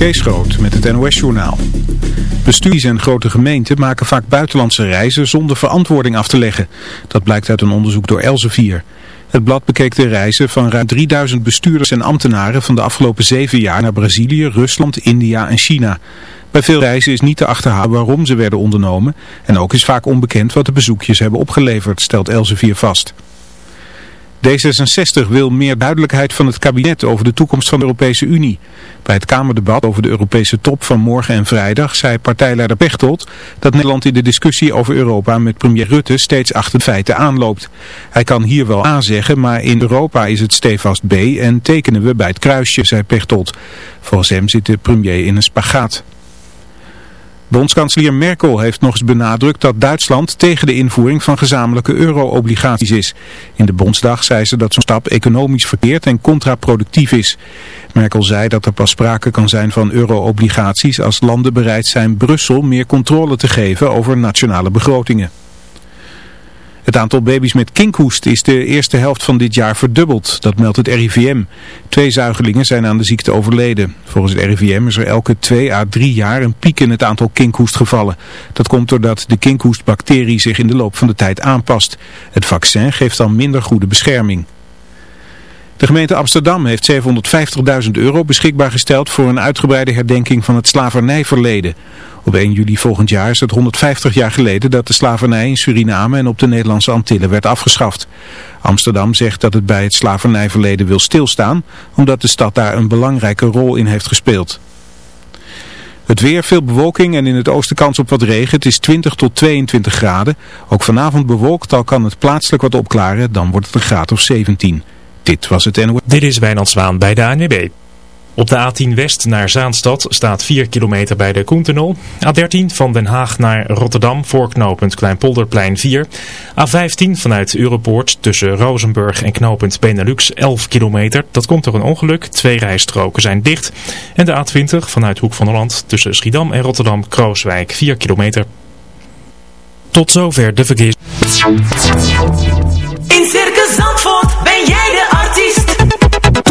Kees Groot met het NOS-journaal. Bestuurders en grote gemeenten maken vaak buitenlandse reizen zonder verantwoording af te leggen. Dat blijkt uit een onderzoek door Elsevier. Het blad bekeek de reizen van ruim 3000 bestuurders en ambtenaren van de afgelopen zeven jaar naar Brazilië, Rusland, India en China. Bij veel reizen is niet te achterhalen waarom ze werden ondernomen en ook is vaak onbekend wat de bezoekjes hebben opgeleverd, stelt Elsevier vast. D66 wil meer duidelijkheid van het kabinet over de toekomst van de Europese Unie. Bij het Kamerdebat over de Europese top van morgen en vrijdag zei partijleider Pechtold dat Nederland in de discussie over Europa met premier Rutte steeds achter de feiten aanloopt. Hij kan hier wel A zeggen, maar in Europa is het stevast B en tekenen we bij het kruisje, zei Pechtold. Volgens hem zit de premier in een spagaat. Bondskanselier Merkel heeft nog eens benadrukt dat Duitsland tegen de invoering van gezamenlijke euro-obligaties is. In de Bondsdag zei ze dat zo'n stap economisch verkeerd en contraproductief is. Merkel zei dat er pas sprake kan zijn van euro-obligaties als landen bereid zijn Brussel meer controle te geven over nationale begrotingen. Het aantal baby's met kinkhoest is de eerste helft van dit jaar verdubbeld. Dat meldt het RIVM. Twee zuigelingen zijn aan de ziekte overleden. Volgens het RIVM is er elke twee à drie jaar een piek in het aantal kinkhoestgevallen. Dat komt doordat de kinkhoestbacterie zich in de loop van de tijd aanpast. Het vaccin geeft dan minder goede bescherming. De gemeente Amsterdam heeft 750.000 euro beschikbaar gesteld voor een uitgebreide herdenking van het slavernijverleden. Op 1 juli volgend jaar is het 150 jaar geleden dat de slavernij in Suriname en op de Nederlandse Antillen werd afgeschaft. Amsterdam zegt dat het bij het slavernijverleden wil stilstaan, omdat de stad daar een belangrijke rol in heeft gespeeld. Het weer, veel bewolking en in het oosten kans op wat regen. Het is 20 tot 22 graden. Ook vanavond bewolkt, al kan het plaatselijk wat opklaren. Dan wordt het een graad of 17. Dit was het NOS. Dit is Wijnand Zwaan bij de ANWB. Op de A10 West naar Zaanstad staat 4 kilometer bij de Koentunnel. A13 van Den Haag naar Rotterdam voor knooppunt Kleinpolderplein 4. A15 vanuit Europoort tussen Rozenburg en knooppunt Benelux 11 kilometer. Dat komt door een ongeluk. Twee rijstroken zijn dicht. En de A20 vanuit Hoek van Holland tussen Schiedam en Rotterdam-Krooswijk 4 kilometer. Tot zover de verkeers. In Circus Zandvoort ben jij.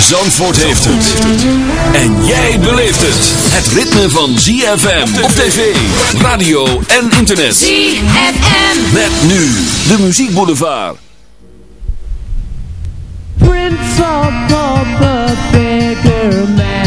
Zandvoort heeft het. En jij beleeft het. Het ritme van ZFM op tv, radio en internet. ZFM. Met nu de Muziek Boulevard. Prince of the bigger man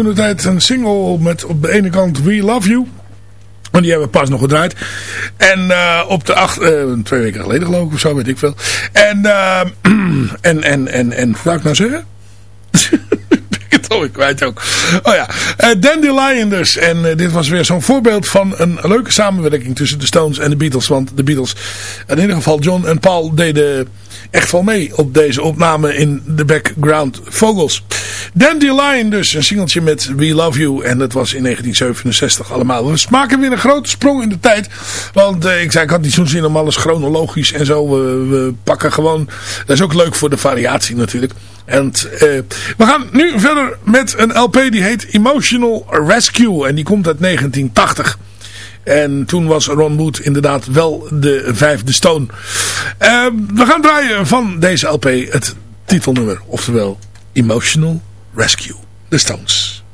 toen het tijd een single met op de ene kant We Love You. En die hebben pas nog gedraaid. En uh, op de acht, uh, twee weken geleden geloof ik of zo, weet ik veel. En, uh, en, en, en, en, wat zou ik nou zeggen? ik het alweer kwijt ook. Oh ja, uh, Dandelion. En dit was weer zo'n voorbeeld van een leuke samenwerking tussen de Stones en de Beatles. Want de Beatles, in ieder geval John en Paul deden echt wel mee op deze opname in de background vocals. Dandelion dus, een singeltje met We Love You. En dat was in 1967 allemaal. We maken weer een grote sprong in de tijd. Want uh, ik zei, ik had niet zo'n zin om alles chronologisch en zo. We, we, pakken gewoon, dat is ook leuk voor de variatie natuurlijk. En uh, we gaan nu verder met een LP die heet Emotional Rescue. En die komt uit 1980. En toen was Ron Wood inderdaad wel de vijfde Stone. Uh, we gaan draaien van deze LP het titelnummer. Oftewel Emotional Rescue. The Stones.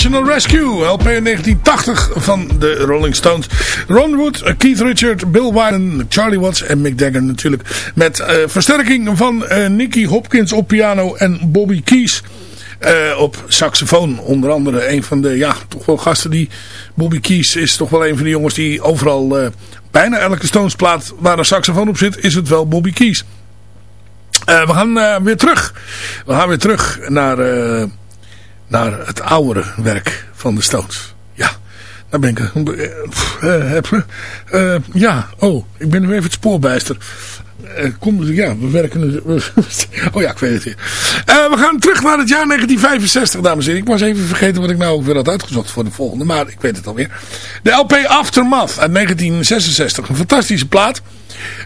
Emotional Rescue, LP in 1980 van de Rolling Stones. Ron Wood, Keith Richard, Bill Wyman, Charlie Watts en Mick Jagger natuurlijk. Met uh, versterking van uh, Nicky Hopkins op piano en Bobby Keys uh, op saxofoon. Onder andere een van de, ja, toch wel gasten die... Bobby Keys is toch wel een van de jongens die overal... bijna elke Stones plaat waar een saxofoon op zit, is het wel Bobby Keys. we gaan weer terug. We gaan weer terug naar naar het oudere werk van de Stones. Ja, daar ben ik... Uh, ja, oh, ik ben nu even het spoorbijster. Kom, ja, we werken oh ja, ik weet het weer. we gaan terug naar het jaar 1965, dames en heren. Ik was even vergeten wat ik nou ook weer had uitgezocht voor de volgende. Maar ik weet het alweer. De LP Aftermath uit 1966. Een fantastische plaat.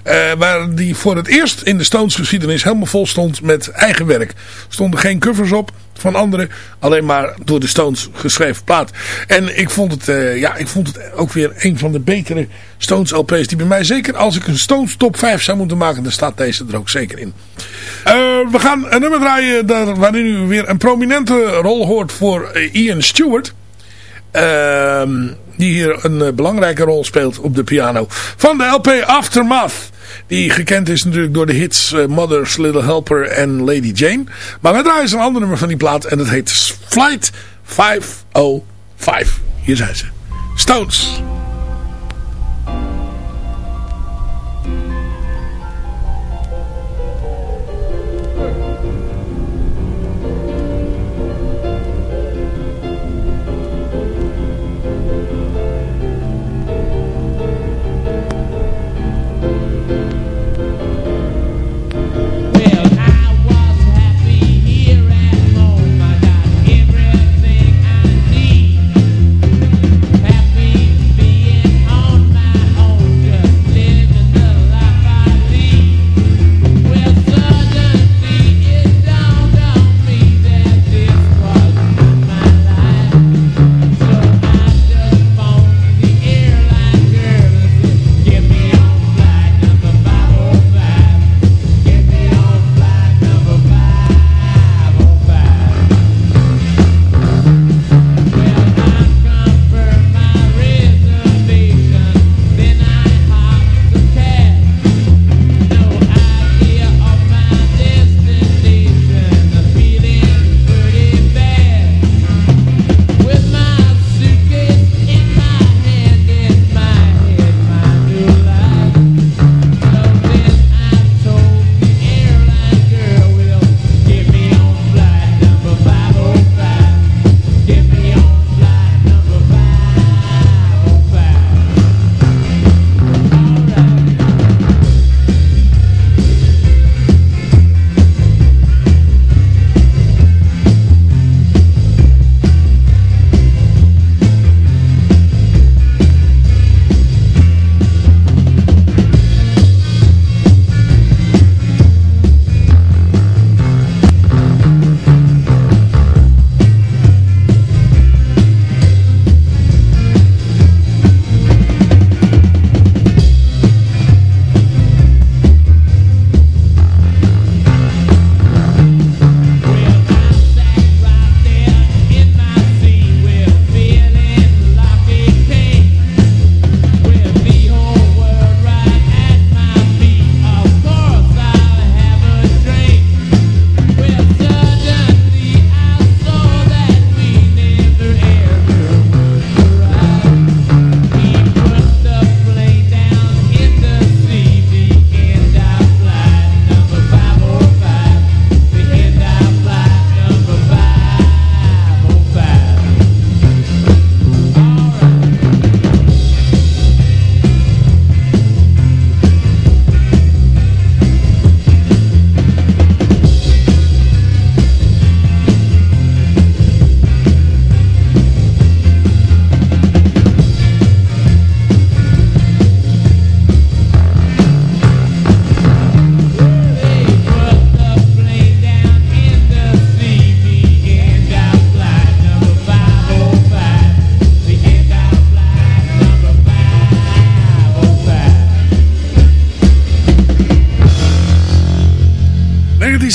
Uh, waar die voor het eerst in de Stones geschiedenis helemaal vol stond met eigen werk. Er stonden geen covers op van anderen. Alleen maar door de Stones geschreven plaat. En ik vond het, uh, ja, ik vond het ook weer een van de betere Stones LP's. Die bij mij zeker, als ik een Stones top 5 zou moeten maken, dan staat deze er ook zeker in. Uh, we gaan een nummer draaien daar, waarin u weer een prominente rol hoort voor Ian Stewart. Ehm, die hier een belangrijke rol speelt op de piano. Van de LP Aftermath. Die gekend is natuurlijk door de hits uh, Mother's Little Helper en Lady Jane. Maar wij draaien een ander nummer van die plaat. En dat heet Flight 505. Hier zijn ze. Stones.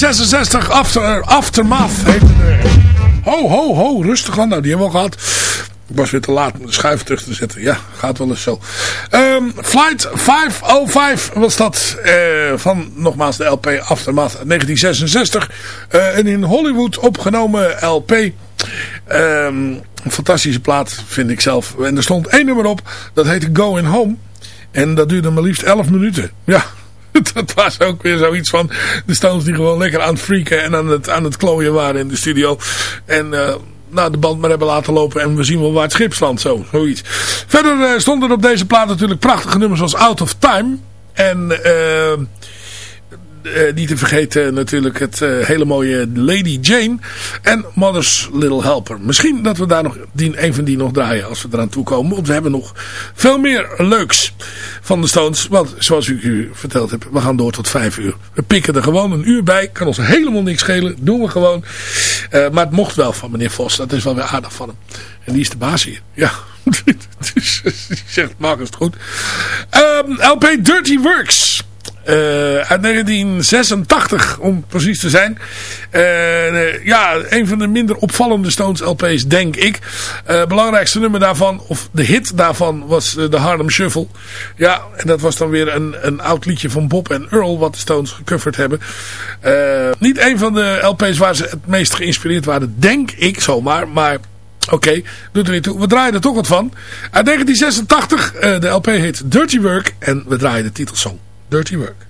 1966, After, Aftermath heette Ho, ho, ho, rustig aan. Nou, die hebben we al gehad. Ik was weer te laat om de schuif terug te zetten. Ja, gaat wel eens zo. Ehm, Flight 505 was dat. eh, van nogmaals de LP Aftermath 1966. Eh, een in Hollywood opgenomen LP. Ehm, een fantastische plaat vind ik zelf. En er stond één nummer op. Dat heette Going Home. En dat duurde maar liefst 11 minuten. Ja, dat was ook weer zoiets van de Stones die gewoon lekker aan het freaken en aan het, aan het klooien waren in de studio. En eh, nou, de band maar hebben laten lopen en we zien wel waar het schip. Zo, zoiets. Verder eh, stonden er op deze plaat natuurlijk prachtige nummers als Out of Time. En eh, eh, niet te vergeten natuurlijk het eh, hele mooie Lady Jane en Mother's Little Helper. Misschien dat we daar nog die, een van die nog draaien als we eraan toe komen. Want we hebben nog veel meer leuks van de Stones. Want zoals ik u verteld heb, we gaan door tot vijf uur. We pikken er gewoon een uur bij. Kan ons helemaal niks schelen. Doen we gewoon. Eh, maar het mocht wel van meneer Vos. Dat is wel weer aardig van hem. En die is de baas hier. Ja. dus die zegt, maak het goed. Ehm, LP Dirty Works. Eh, uit 1986 om precies te zijn. Eh, ja, een van de minder opvallende Stones LP's denk ik. Eh, belangrijkste nummer daarvan, of de hit daarvan, was eh, de Harlem Shuffle. Ja, en dat was dan weer een, een oud liedje van Bob en Earl wat de Stones gecoverd hebben. Eh, niet een van de LP's waar ze het meest geïnspireerd waren, denk ik zomaar, maar... Oké, doet er niet toe. We draaien er toch wat van. Uit 1986, eh, de LP heet Dirty Work en we draaien de titelsong Dirty Work.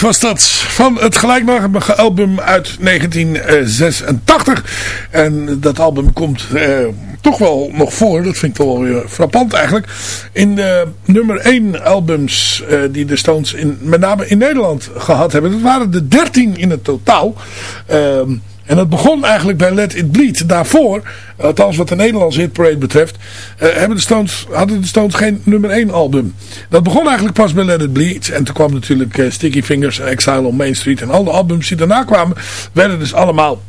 Was dat. Van het gelijknamige album uit 1986. En dat album komt eh, toch wel nog voor. Dat vind ik toch wel weer frappant eigenlijk. In de nummer 1 albums eh, die de Stones in, met name in Nederland gehad hebben. Dat waren de 13 in het totaal. Ehm en dat begon eigenlijk bij Let It Bleed. Daarvoor, althans wat de Nederlandse hitparade betreft, uh, hebben de Stones, hadden de Stones geen nummer 1 album. Dat begon eigenlijk pas bij Let It Bleed. En toen kwam natuurlijk uh, Sticky Fingers, Exile on Main Street en al de albums die daarna kwamen, werden dus allemaal,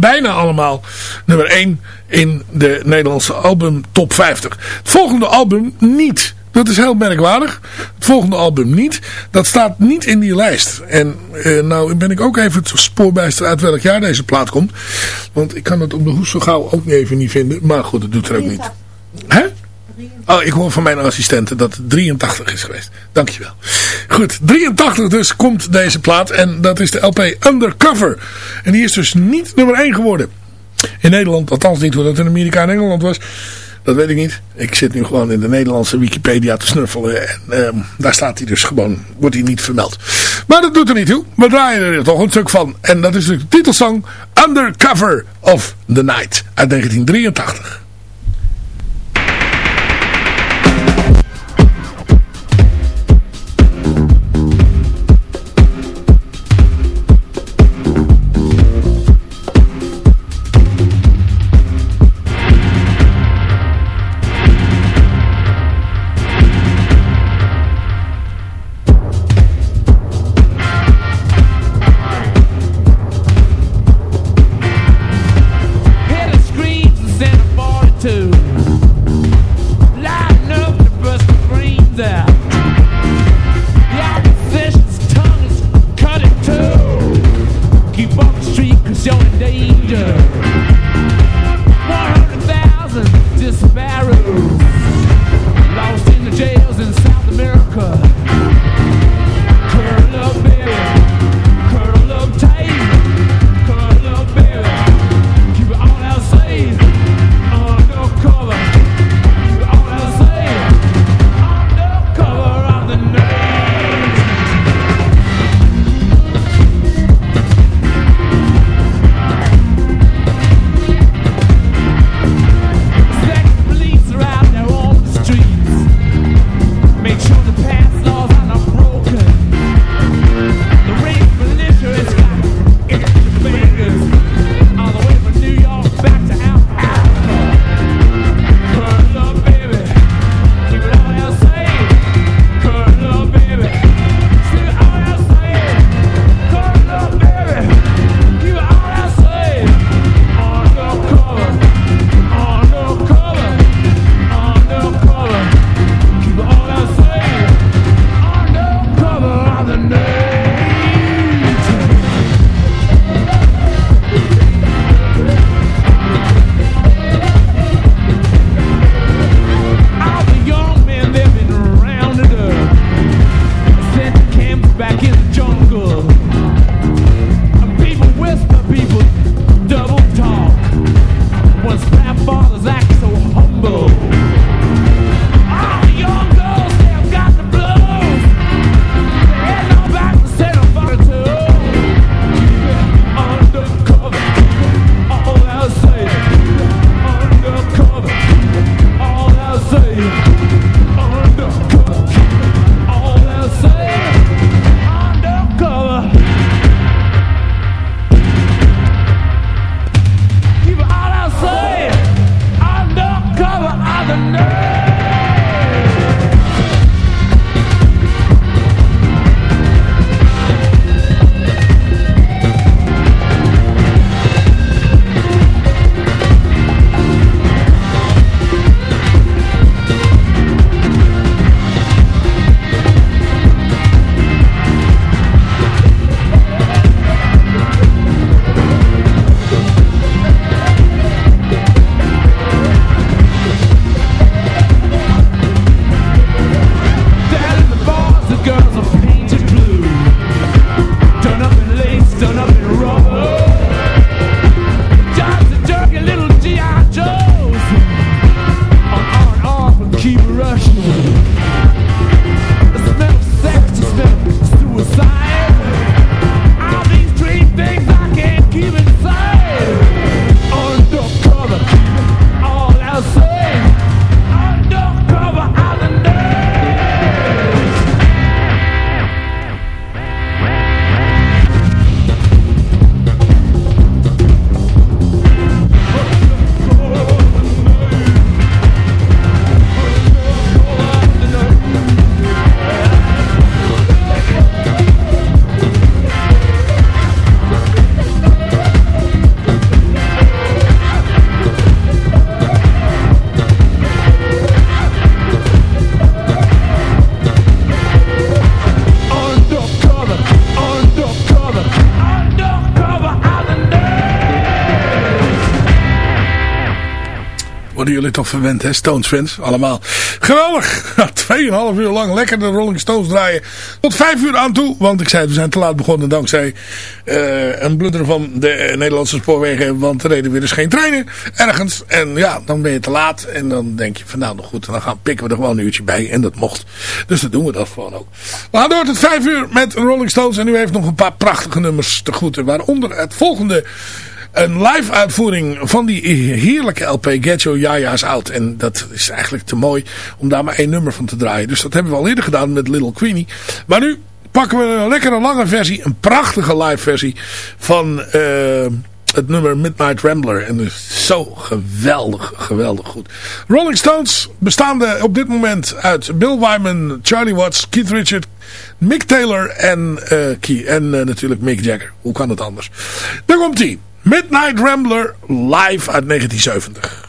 bijna allemaal, nummer 1 in de Nederlandse album top 50. Het volgende album niet. Dat is heel merkwaardig. Het volgende album niet. Dat staat niet in die lijst. En uh, nou ben ik ook even het spoorbijster uit welk jaar deze plaat komt. Want ik kan het op de hoes zo gauw ook even niet vinden. Maar goed, dat doet er ook niet. Hè? Oh, ik hoor van mijn assistenten dat het 83 is geweest. Dankjewel. Goed, 83 dus komt deze plaat. En dat is de LP Undercover. En die is dus niet nummer 1 geworden. In Nederland, althans niet hoe dat in Amerika en Engeland was. Dat weet ik niet. Ik zit nu gewoon in de Nederlandse Wikipedia te snuffelen. En uh, daar staat hij dus gewoon, wordt hij niet vermeld. Maar dat doet er niet toe. We draaien er toch een stuk van. En dat is de titelsong Undercover of the Night uit 1983. Worden jullie toch verwend, hè? Stones fans, allemaal. Geweldig! Tweeënhalf uur lang lekker de Rolling Stones draaien. Tot vijf uur aan toe, want ik zei, we zijn te laat begonnen dankzij uh, een blunder van de Nederlandse spoorwegen. Want er reden weer dus geen treinen ergens. En ja, dan ben je te laat. En dan denk je van nou, nog goed, dan gaan, pikken we er gewoon een uurtje bij. En dat mocht. Dus dan doen we dat gewoon ook. We gaan door tot vijf uur met Rolling Stones. En u heeft nog een paar prachtige nummers te groeten. Waaronder het volgende een live uitvoering van die heerlijke LP Get Your Jaja's Out. En dat is eigenlijk te mooi om daar maar één nummer van te draaien. Dus dat hebben we al eerder gedaan met Little Queenie. Maar nu pakken we een lekkere lange versie. Een prachtige live versie van uh, het nummer Midnight Rambler. En dus zo geweldig, geweldig goed. Rolling Stones bestaande op dit moment uit Bill Wyman, Charlie Watts, Keith Richard, Mick Taylor en, uh, Key, en uh, natuurlijk Mick Jagger. Hoe kan het anders? Daar komt ie. Midnight Rambler live uit 1970.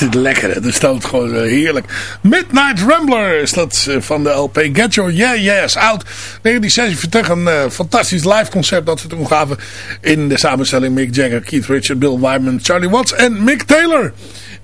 Is dit lekker. Het stoot gewoon eh, heerlijk. Midnight Rambler is dat eh, van de LP Get Your Yeah Yes Out. 1946 een eh, fantastisch live concert dat we toen gaven. In de samenstelling Mick Jagger, Keith Richards, Bill Wyman, Charlie Watts en Mick Taylor.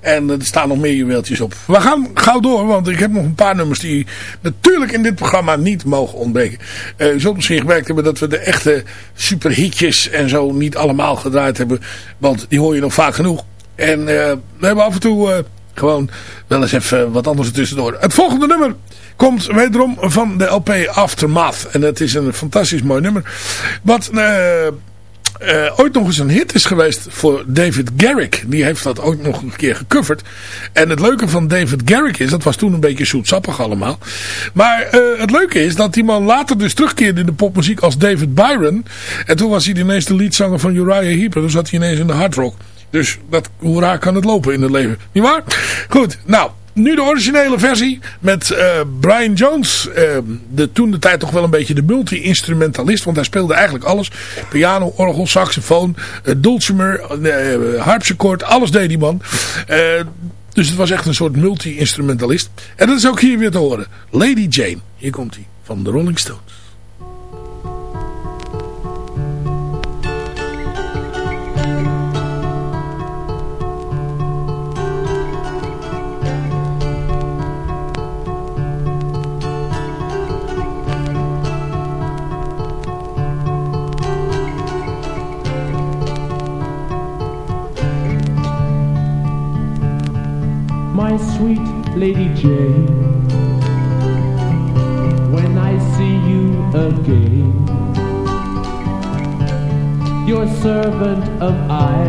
En er staan nog meer juweeltjes op. We gaan gauw door, want ik heb nog een paar nummers die natuurlijk in dit programma niet mogen ontbreken. Eh, u zult misschien gemerkt hebben dat we de echte superhitjes en zo niet allemaal gedraaid hebben. Want die hoor je nog vaak genoeg. En eh, we hebben af en toe eh, gewoon wel eens even wat anders ertussendoor. Het volgende nummer komt wederom van de LP Aftermath. En het is een fantastisch mooi nummer. Wat... eh, ooit nog eens een hit is geweest voor David Garrick. Die heeft dat ook nog een keer gecoverd. En het leuke van David Garrick is, dat was toen een beetje zoetsappig allemaal. Maar het leuke is dat die man later dus terugkeerde in de popmuziek als David Byron. En toen was hij ineens de leadzanger van Uriah Heep. Toen zat hij ineens in de hard rock. Dus hoe raar kan het lopen in het leven? Niet waar? Goed, nou... Nu de originele versie met eh, Brian Jones. eh, de, toen de tijd toch wel een beetje de multi-instrumentalist. Want hij speelde eigenlijk alles. Piano, orgel, saxofoon, uh, dulcimer, eh, harpsichord. Alles deed die man. Dus het was echt een soort multi-instrumentalist. En dat is ook hier weer te horen. Lady Jane. Hier komt hij. Van de Rolling Stones. Lady Jane. When I see you again, your servant am I,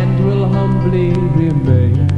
and will humbly remain.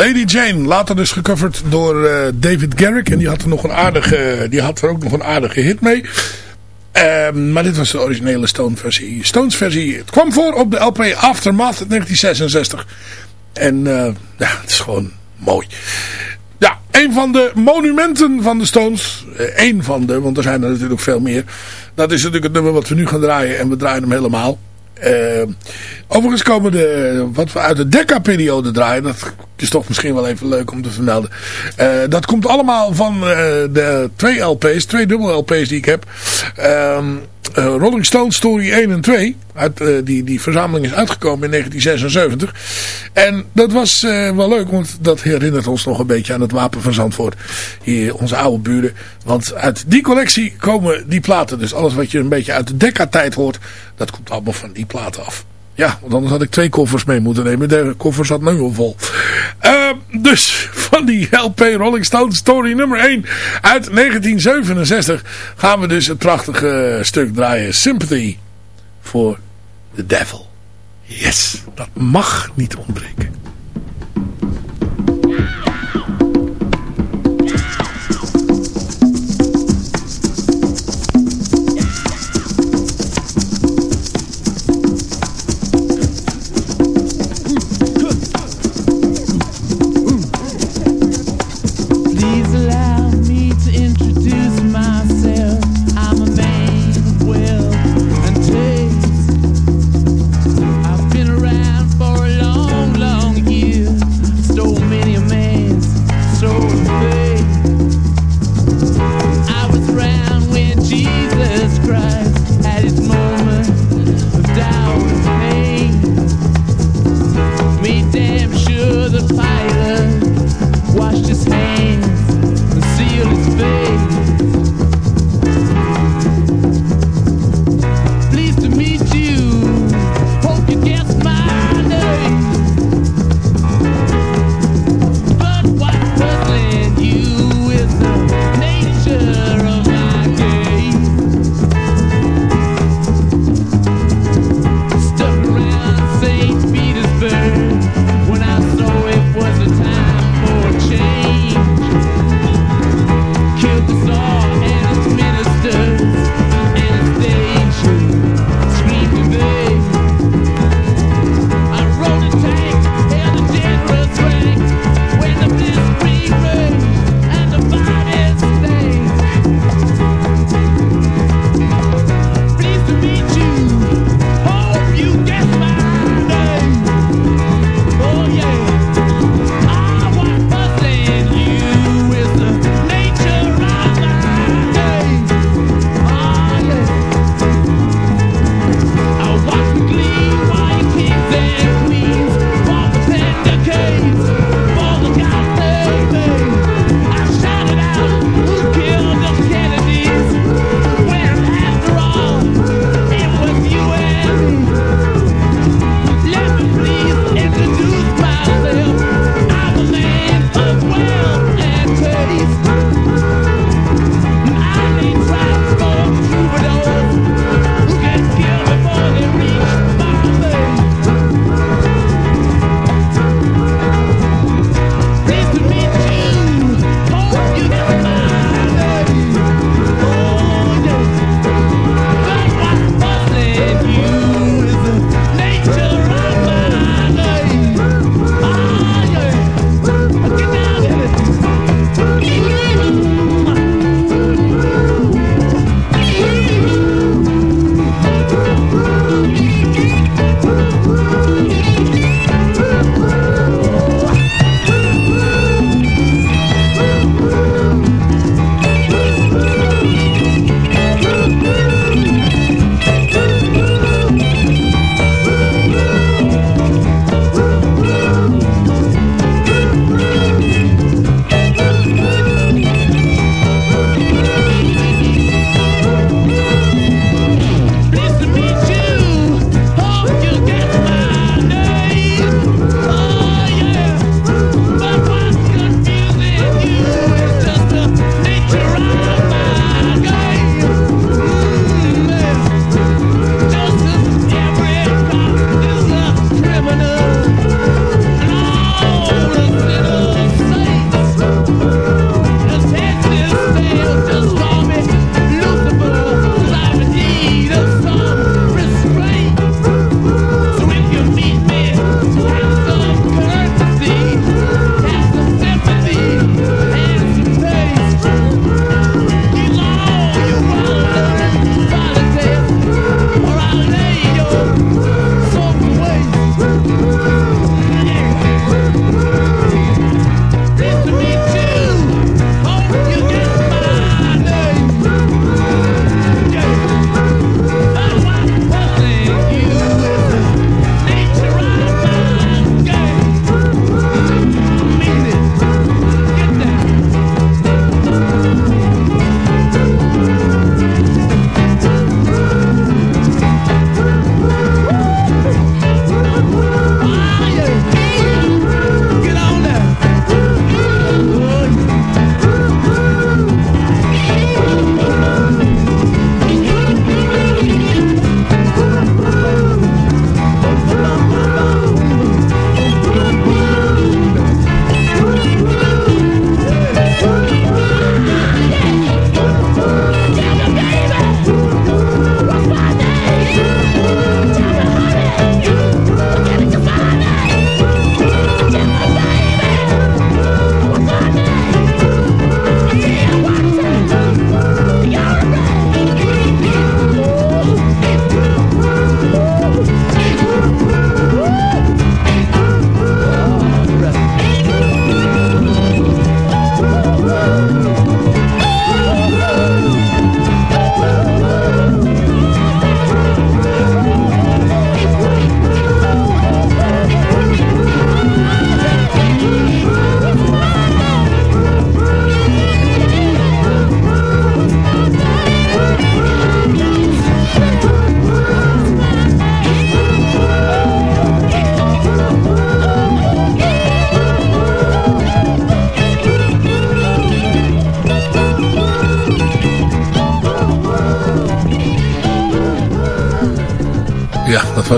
Lady Jane, later dus gecoverd door eh, David Garrick. En die had er, nog een aardige, die had er ook nog een aardige hit mee. Ehm, maar dit was de originele Stones versie. Stones versie. Het kwam voor op de LP Aftermath uit 1966. En eh, ja, het is gewoon mooi. Ja, een van de monumenten van de Stones. Eén een van de, want er zijn er natuurlijk veel meer. Dat is natuurlijk het nummer wat we nu gaan draaien. En we draaien hem helemaal. Eh, overigens komen de, wat we uit de Decca-periode draaien, dat is toch misschien wel even leuk om te vermelden. Eh, dat komt allemaal van eh, de twee LP's, twee dubbel LP's die ik heb. Ehm, eh, Rolling Stone Story 1 en 2. Uit, eh, die, die verzameling is uitgekomen in 1976. En dat was eh, wel leuk, want dat herinnert ons nog een beetje aan het Wapen van Zandvoort. Hier, onze oude buren. Want uit die collectie komen die platen. Dus alles wat je een beetje uit de Decca-tijd hoort, dat komt allemaal van die platen af. Ja, want anders had ik twee koffers mee moeten nemen. De koffer zat nu al vol. Eh, dus van die LP Rolling Stone Story nummer 1 uit 1967 gaan we dus het prachtige stuk draaien. Sympathy for the Devil. Yes, dat mag niet ontbreken.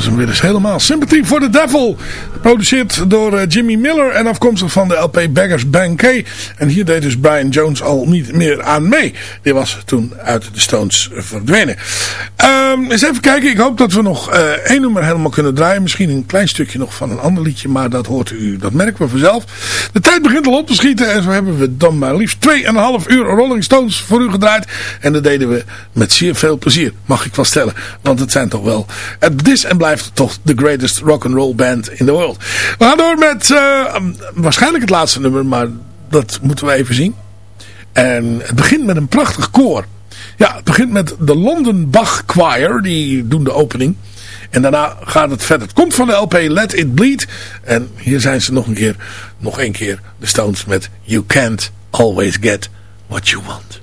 Was hem weer eens helemaal. Sympathy for the Devil. Geproduceerd door uh, Jimmy Miller en afkomstig van de LP Beggars Banquet. En hier deed dus Brian Jones al niet meer aan mee. Die was toen uit de Stones verdwenen. Um, eens even kijken. Ik hoop dat we nog uh, één nummer helemaal kunnen draaien. Misschien een klein stukje nog van een ander liedje. Maar dat hoort u, dat merken we vanzelf. De tijd begint al op te schieten. En zo hebben we dan maar liefst 2,5 uur Rolling Stones voor u gedraaid. En dat deden we met zeer veel plezier. Mag ik wel stellen. Want het zijn toch wel... Het is en blijft toch de greatest rock and roll band in the world. We gaan door met uh, waarschijnlijk het laatste nummer. Maar dat moeten we even zien. En het begint met een prachtig koor. Ja, het begint met de London Bach Choir. Die doen de opening. En daarna gaat het verder. Het komt van de LP Let It Bleed. En hier zijn ze nog een keer. Nog een keer. De Stones met You Can't Always Get What You Want.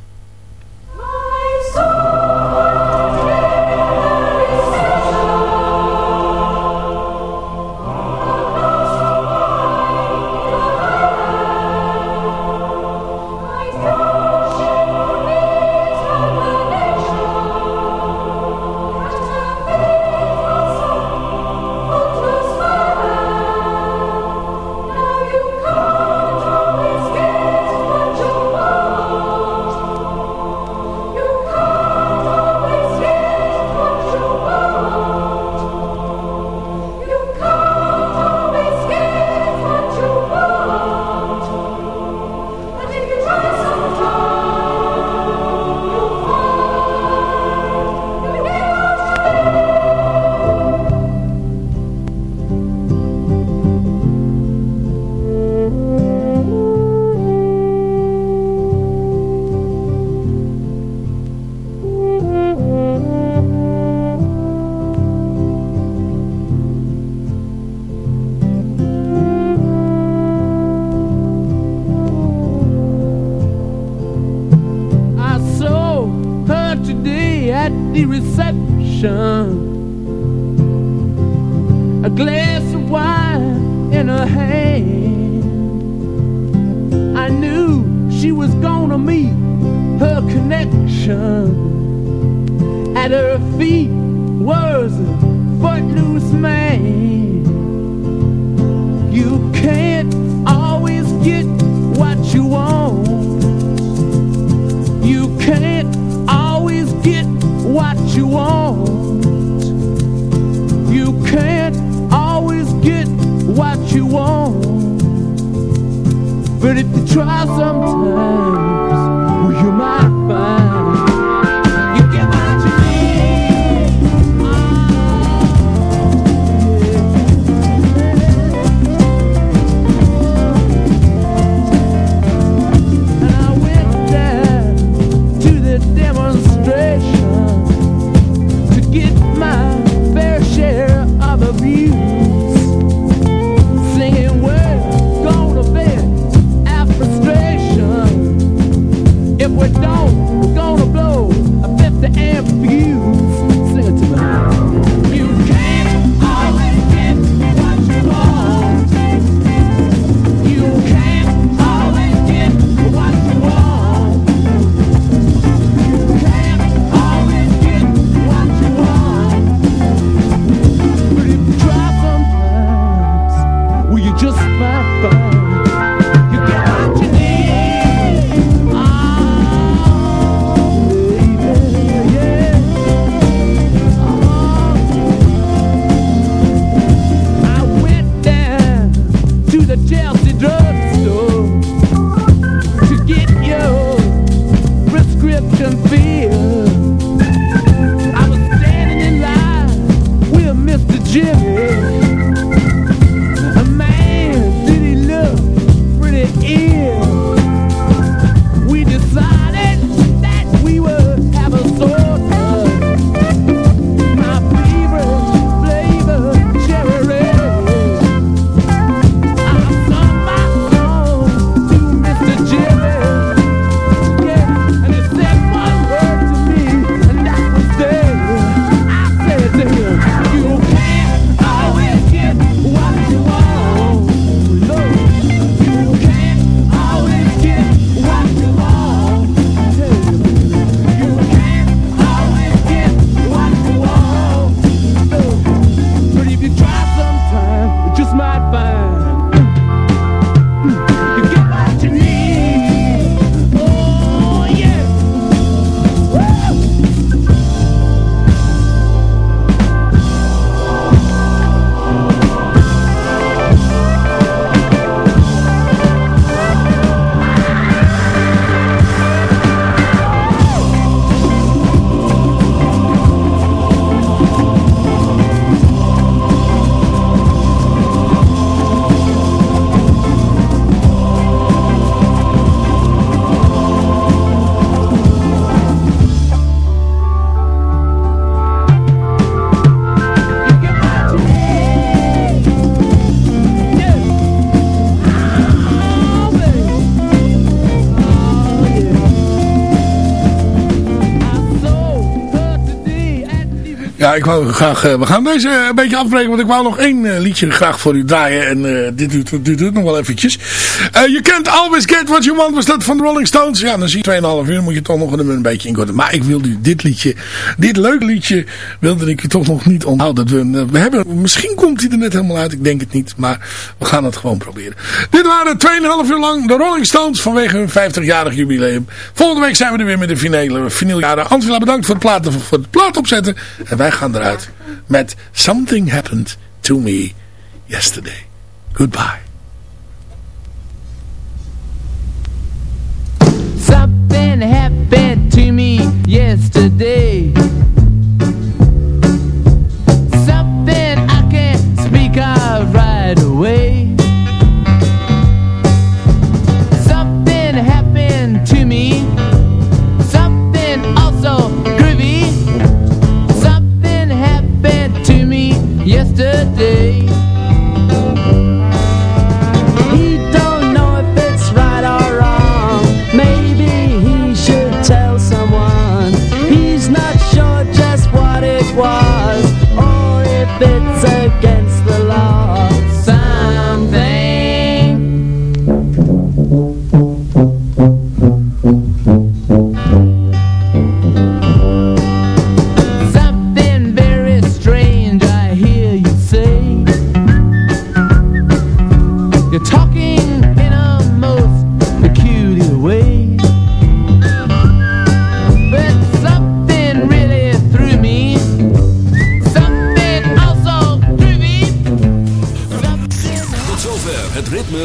at her feet was a footloose man. You can't always get what you want. You can't always get what you want. You can't always get what you want. But if you try sometimes, ik wou graag, eh, we gaan deze een beetje afbreken, want ik wou nog één eh, liedje graag voor u draaien. En eh, dit, duurt, dit nog wel eventjes. Je kent Always Get What You Want, was dat van de Rolling Stones? Ja, dan zie je 2,5 uur, moet je toch nog een, beetje inkorten. Maar ik wilde u dit liedje, dit leuke liedje, wilde ik u toch nog niet onthouden. We, we hebben, misschien komt hij er net helemaal uit, ik denk het niet. Maar we gaan het gewoon proberen. Dit waren 2,5 uur lang de Rolling Stones vanwege hun 50-jarig jubileum. Volgende week zijn we er weer met de finale, vinyljaren. Angela, bedankt voor het, platen, voor het plaat opzetten. En wij gaan eruit met Something Happened to Me Yesterday. Goodbye. Something happened to me yesterday.